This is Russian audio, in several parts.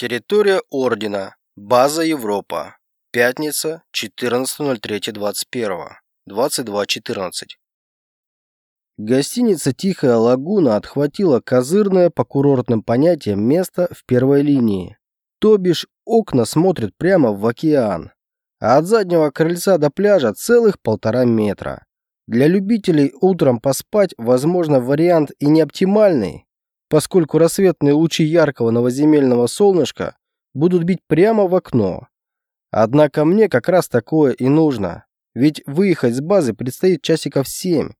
Территория Ордена. База Европа. Пятница, 14.03.21. 22.14. Гостиница «Тихая лагуна» отхватила козырное по курортным понятиям место в первой линии. То бишь окна смотрят прямо в океан, а от заднего крыльца до пляжа целых полтора метра. Для любителей утром поспать, возможно, вариант и не оптимальный, поскольку рассветные лучи яркого новоземельного солнышка будут бить прямо в окно. Однако мне как раз такое и нужно, ведь выехать с базы предстоит часиков семь,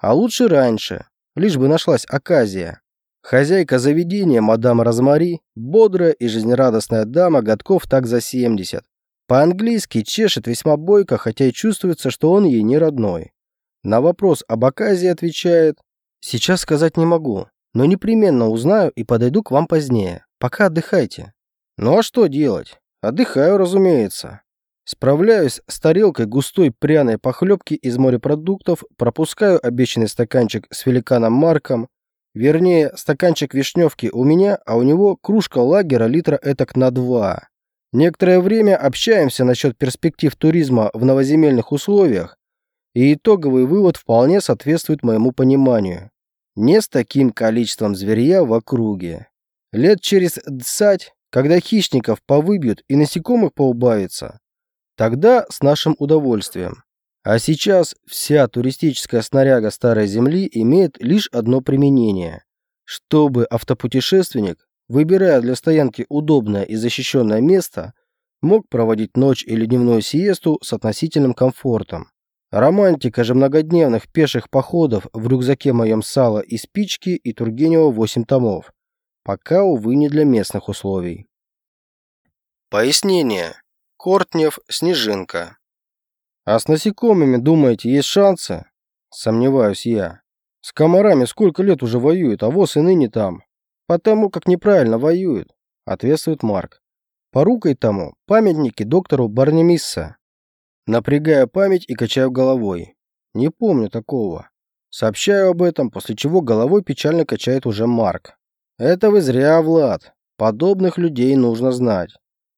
а лучше раньше, лишь бы нашлась оказия. Хозяйка заведения, мадам Розмари, бодрая и жизнерадостная дама, годков так за 70. По-английски чешет весьма бойко, хотя и чувствуется, что он ей не родной. На вопрос об оказии отвечает «Сейчас сказать не могу, но непременно узнаю и подойду к вам позднее. Пока отдыхайте». Ну а что делать? Отдыхаю, разумеется. Справляюсь с тарелкой густой пряной похлебки из морепродуктов, пропускаю обещанный стаканчик с великаном Марком, вернее, стаканчик вишневки у меня, а у него кружка лагера литра этак на два. Некоторое время общаемся насчет перспектив туризма в новоземельных условиях, и итоговый вывод вполне соответствует моему пониманию. Не с таким количеством зверья в округе. Лет через десять, когда хищников повыбьют и насекомых поубавится, Тогда с нашим удовольствием. А сейчас вся туристическая снаряга Старой Земли имеет лишь одно применение. Чтобы автопутешественник, выбирая для стоянки удобное и защищенное место, мог проводить ночь или дневную сиесту с относительным комфортом. Романтика же многодневных пеших походов в рюкзаке моем сала и спички и Тургенева 8 томов. Пока, увы, не для местных условий. Пояснение. Кортнев, Снежинка. А с насекомыми, думаете, есть шансы? Сомневаюсь я. С комарами сколько лет уже воюют, а воз и ныне там. Потому как неправильно воюют, ответствует Марк. Порукой тому памятники доктору Барнемисса. Напрягаю память и качаю головой. Не помню такого. Сообщаю об этом, после чего головой печально качает уже Марк. Это вы зря, Влад. Подобных людей нужно знать.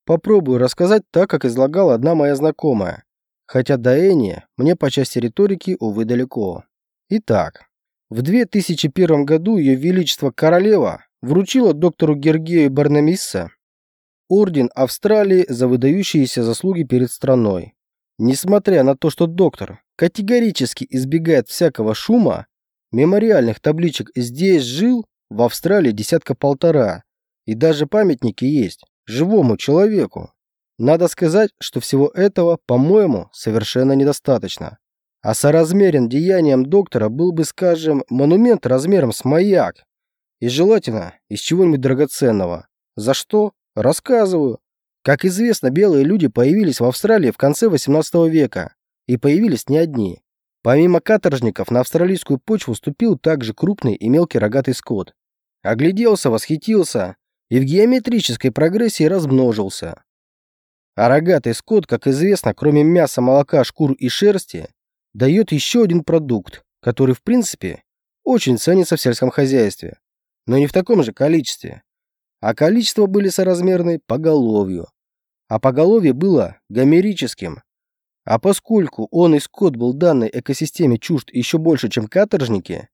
Попробую рассказать так, как излагала одна моя знакомая, хотя до Эни мне по части риторики, увы, далеко. Итак, в 2001 году Ее Величество Королева вручила доктору Гергею Барнамисса Орден Австралии за выдающиеся заслуги перед страной. Несмотря на то, что доктор категорически избегает всякого шума, мемориальных табличек «Здесь жил» в Австралии десятка-полтора, и даже памятники есть живому человеку. Надо сказать, что всего этого, по-моему, совершенно недостаточно. А соразмерен деянием доктора был бы, скажем, монумент размером с маяк. И желательно из чего-нибудь драгоценного. За что? Рассказываю. Как известно, белые люди появились в Австралии в конце 18 века. И появились не одни. Помимо каторжников, на австралийскую почву ступил также крупный и мелкий рогатый скот. Огляделся, восхитился, и в геометрической прогрессии размножился. А рогатый скот, как известно, кроме мяса, молока, шкур и шерсти, дает еще один продукт, который, в принципе, очень ценится в сельском хозяйстве, но не в таком же количестве. А количества были соразмерны поголовью. А поголовье было гомерическим. А поскольку он и скот был данной экосистеме чужд еще больше, чем каторжники,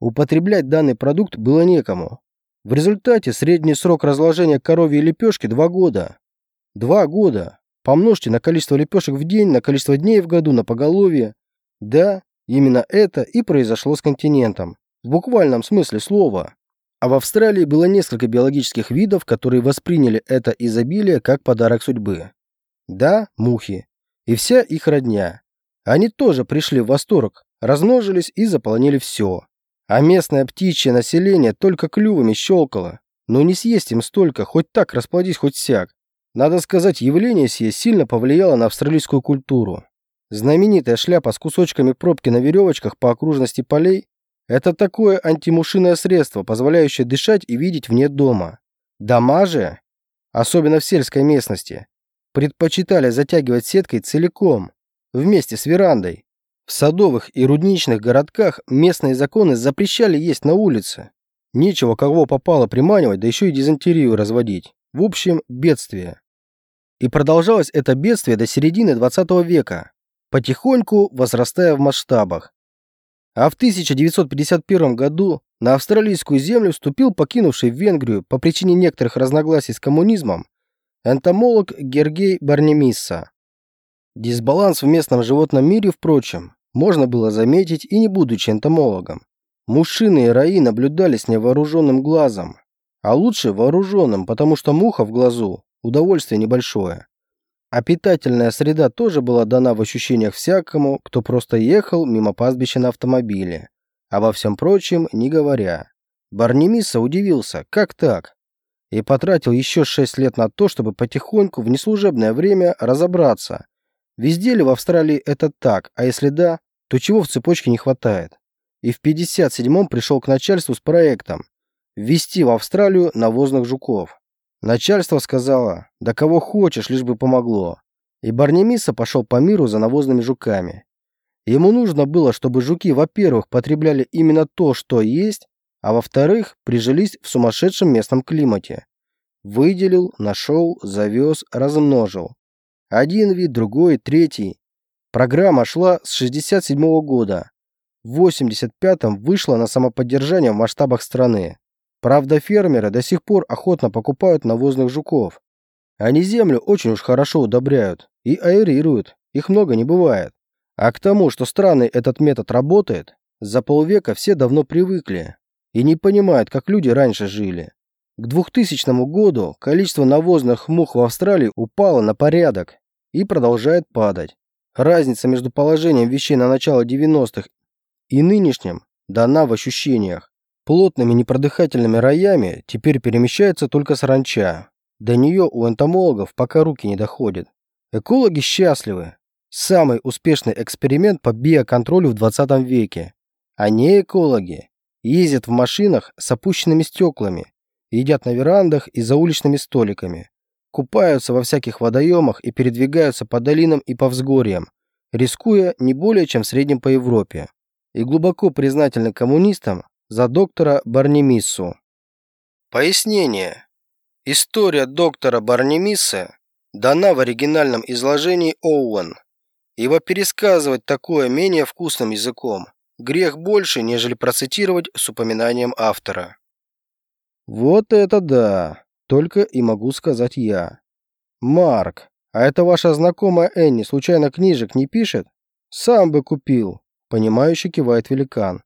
употреблять данный продукт было некому. В результате средний срок разложения коровьей лепешки – 2 года. 2 года. Помножьте на количество лепешек в день, на количество дней в году, на поголовье. Да, именно это и произошло с континентом. В буквальном смысле слова. А в Австралии было несколько биологических видов, которые восприняли это изобилие как подарок судьбы. Да, мухи. И вся их родня. Они тоже пришли в восторг, размножились и заполонили все. А местное птичье население только клювами щелкало. Но не съесть им столько, хоть так расплодись, хоть сяк. Надо сказать, явление сие сильно повлияло на австралийскую культуру. Знаменитая шляпа с кусочками пробки на веревочках по окружности полей – это такое антимушиное средство, позволяющее дышать и видеть вне дома. Дома же, особенно в сельской местности, предпочитали затягивать сеткой целиком, вместе с верандой. В садовых и рудничных городках местные законы запрещали есть на улице. Нечего кого попало приманивать, да еще и дизентерию разводить. В общем, бедствие. И продолжалось это бедствие до середины 20 века, потихоньку возрастая в масштабах. А в 1951 году на австралийскую землю вступил покинувший Венгрию по причине некоторых разногласий с коммунизмом энтомолог Гергей Барнемисса. Дисбаланс в местном животном мире, впрочем, можно было заметить и не будучи энтомологом. Мушиные раи наблюдались невооруженным глазом, а лучше вооруженным, потому что муха в глазу – удовольствие небольшое. А питательная среда тоже была дана в ощущениях всякому, кто просто ехал мимо пастбища на автомобиле, обо всем прочем не говоря. Барнемиса удивился, как так? И потратил еще шесть лет на то, чтобы потихоньку в неслужебное время разобраться, Везде ли в Австралии это так, а если да, то чего в цепочке не хватает? И в 57-м пришел к начальству с проектом ввести в Австралию навозных жуков. Начальство сказало, да кого хочешь, лишь бы помогло. И Барнемиса пошел по миру за навозными жуками. Ему нужно было, чтобы жуки, во-первых, потребляли именно то, что есть, а во-вторых, прижились в сумасшедшем местном климате. Выделил, нашел, завез, размножил. Один вид, другой, третий. Программа шла с 67 -го года. В 85-м вышла на самоподдержание в масштабах страны. Правда, фермеры до сих пор охотно покупают навозных жуков. Они землю очень уж хорошо удобряют и аэрируют, их много не бывает. А к тому, что страны этот метод работает, за полвека все давно привыкли и не понимают, как люди раньше жили. К 2000 году количество навозных мух в Австралии упало на порядок, и продолжает падать. Разница между положением вещей на начало 90-х и нынешним дана в ощущениях. Плотными непродыхательными роями теперь перемещается только саранча. До нее у энтомологов пока руки не доходят. Экологи счастливы. Самый успешный эксперимент по биоконтролю в 20 веке. Не экологи ездят в машинах с опущенными стеклами, едят на верандах и за уличными столиками купаются во всяких водоемах и передвигаются по долинам и по взгорьям, рискуя не более чем в среднем по Европе. И глубоко признательны коммунистам за доктора Барнемиссу. Пояснение. История доктора Барнемисса дана в оригинальном изложении Оуэн. Ибо пересказывать такое менее вкусным языком грех больше, нежели процитировать с упоминанием автора. Вот это да! Только и могу сказать я. Марк, а это ваша знакомая Энни случайно книжек не пишет? Сам бы купил. Понимающе кивает великан.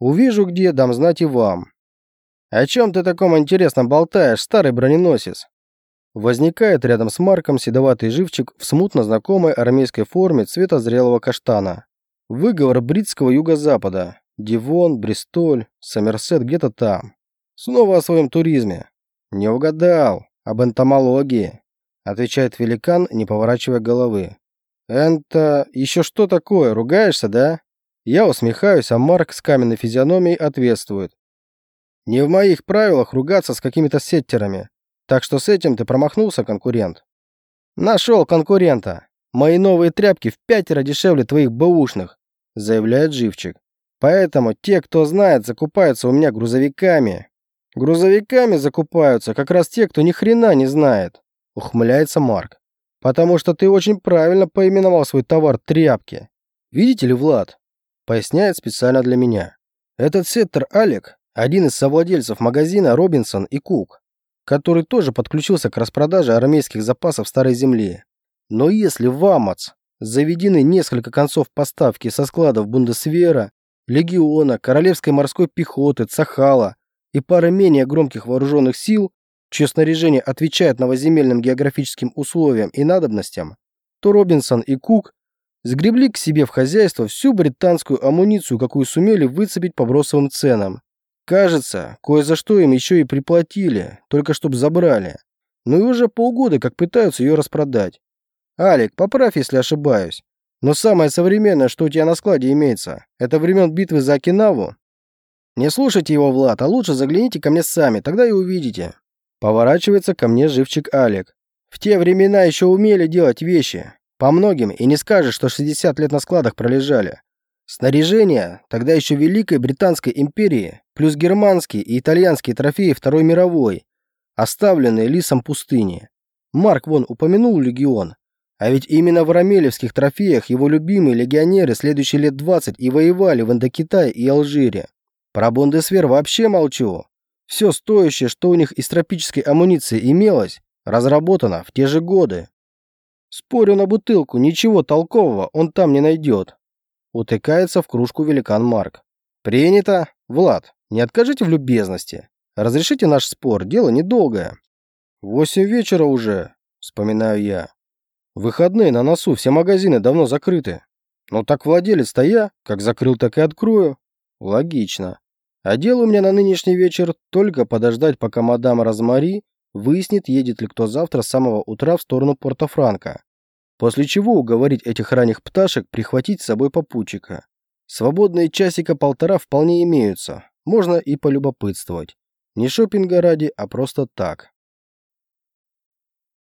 Увижу где, дам знать и вам. О чем ты таком интересном болтаешь, старый броненосец? Возникает рядом с Марком седоватый живчик в смутно знакомой армейской форме цвета зрелого каштана. Выговор бритского юго-запада. Дивон, Бристоль, Сомерсет где-то там. Снова о своем туризме. «Не угадал. Об энтомологии», — отвечает великан, не поворачивая головы. «Энто... еще что такое? Ругаешься, да?» Я усмехаюсь, а Марк с каменной физиономией ответствует. «Не в моих правилах ругаться с какими-то сеттерами. Так что с этим ты промахнулся, конкурент?» «Нашел конкурента. Мои новые тряпки в пятеро дешевле твоих бэушных», — заявляет Живчик. «Поэтому те, кто знает, закупаются у меня грузовиками, Грузовиками закупаются как раз те, кто ни хрена не знает, ухмыляется Марк. Потому что ты очень правильно поименовал свой товар тряпки. Видите ли, Влад, поясняет специально для меня. Этот сеттер Алек один из совладельцев магазина Робинсон и Кук, который тоже подключился к распродаже армейских запасов старой земли. Но если в Амац заведены несколько концов поставки со складов Бундесвера, Легиона, Королевской морской пехоты, Цахала, и пара менее громких вооруженных сил, чье снаряжение отвечает новоземельным географическим условиям и надобностям, то Робинсон и Кук сгребли к себе в хозяйство всю британскую амуницию, какую сумели выцепить по бросовым ценам. Кажется, кое за что им еще и приплатили, только чтоб забрали. Ну и уже полгода как пытаются ее распродать. Алик, поправь, если ошибаюсь. Но самое современное, что у тебя на складе имеется, это времен битвы за Окинаву не слушайте его, Влад, а лучше загляните ко мне сами, тогда и увидите. Поворачивается ко мне живчик Алик. В те времена еще умели делать вещи. По многим, и не скажешь, что 60 лет на складах пролежали. Снаряжение тогда еще Великой Британской империи, плюс германские и итальянские трофеи Второй мировой. оставленные лисом пустыни. Марк вон упомянул легион. А ведь именно в рамелевских трофеях его любимые легионеры следующие лет 20 и воевали в Индокитае и Алжире. Про Бундесвер вообще молчу. Все стоящее, что у них из тропической амуниции имелось, разработано в те же годы. Спорю на бутылку, ничего толкового он там не найдет. Утыкается в кружку великан Марк. Принято. Влад, не откажите в любезности. Разрешите наш спор, дело недолгое. Восемь вечера уже, вспоминаю я. Выходные на носу, все магазины давно закрыты. Ну так владелец-то я, как закрыл, так и открою. Логично. А дело у меня на нынешний вечер только подождать, пока мадам Розмари выяснит, едет ли кто завтра с самого утра в сторону Порто-Франко. После чего уговорить этих ранних пташек прихватить с собой попутчика. Свободные часика полтора вполне имеются, можно и полюбопытствовать. Не шопинга ради, а просто так.